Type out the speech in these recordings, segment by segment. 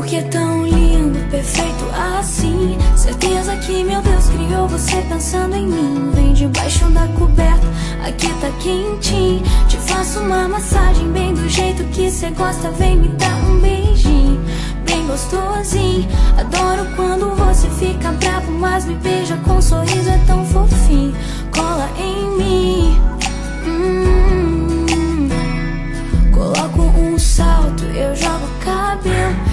lindo, perfeito assim. Certeza que meu Deus criou você pensando em mim. Vem debaixo da coberta, aqui tá quentinho. Te faço uma massagem bem do jeito que cê gosta. Vem me dar um beijinho, bem gostosinho. Adoro quando você fica bravo, mas me beija com um sorriso, é tão fofinho. Cola em mim. Hum, coloco um salto, eu jogo cabelo.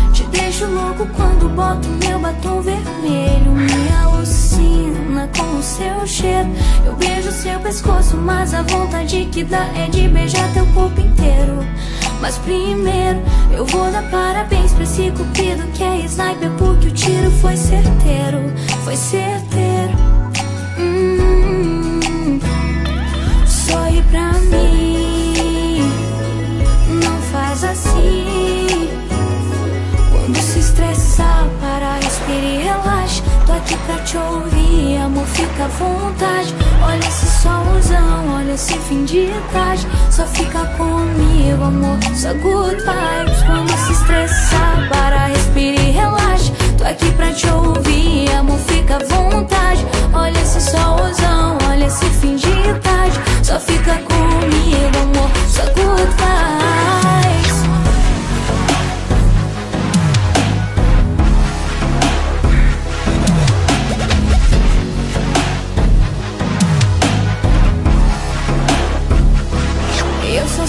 Deixo louco quando boto meu batom vermelho. Me alucina com o seu cheiro. Eu beijo seu pescoço, mas a vontade que dá é de beijar teu corpo inteiro. Mas primeiro eu vou dar parabéns pra esse cupido que é sniper, porque o tiro foi certeiro. Foi certeiro. Quando se estressar, para, respira e relaxa. Tô aqui pra te ouvir, amor, fica à vontade. Olha esse solzão, olha esse fim de tarde. Só fica comigo, amor, só good vibes. Quando se estressar, para, respira e relaxa. Tô aqui pra te ouvir,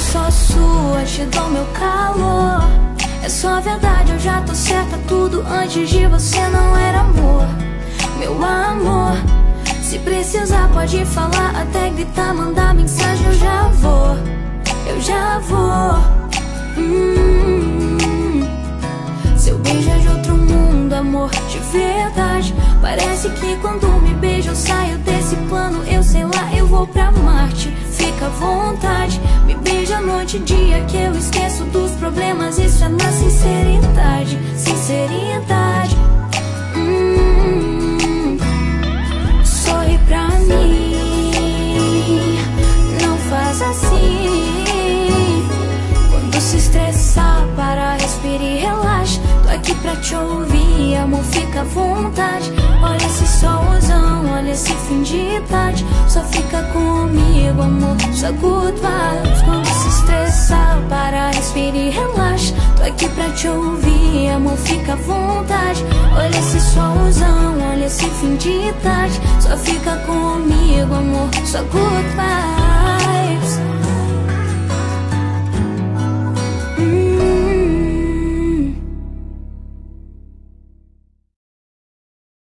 só sua, te dou meu calor. É só verdade, eu já tô certa. Tudo antes de você não era amor. Meu amor, se precisar, pode falar, até gritar, mandar mensagem. Eu já vou, eu já vou. Hum, amor, de verdade. Parece que quando me beija eu saio desse plano. Eu sei lá, eu vou pra Marte. Fica à vontade, me beija noite e dia que eu esqueço dos problemas. Isso é na sinceridade, sinceridade. Hum, sorri pra mim, não faz assim. Quando se estressar, pra te ouvir, amor, fica à vontade. Olha esse solzão, olha esse fim de tarde. Só fica comigo, amor, só good vibes. Quando se estressar, para, respira e relaxa. Tô aqui pra te ouvir, amor, fica à vontade. Olha esse solzão, olha esse fim de tarde. Só fica comigo, amor, só good vibes.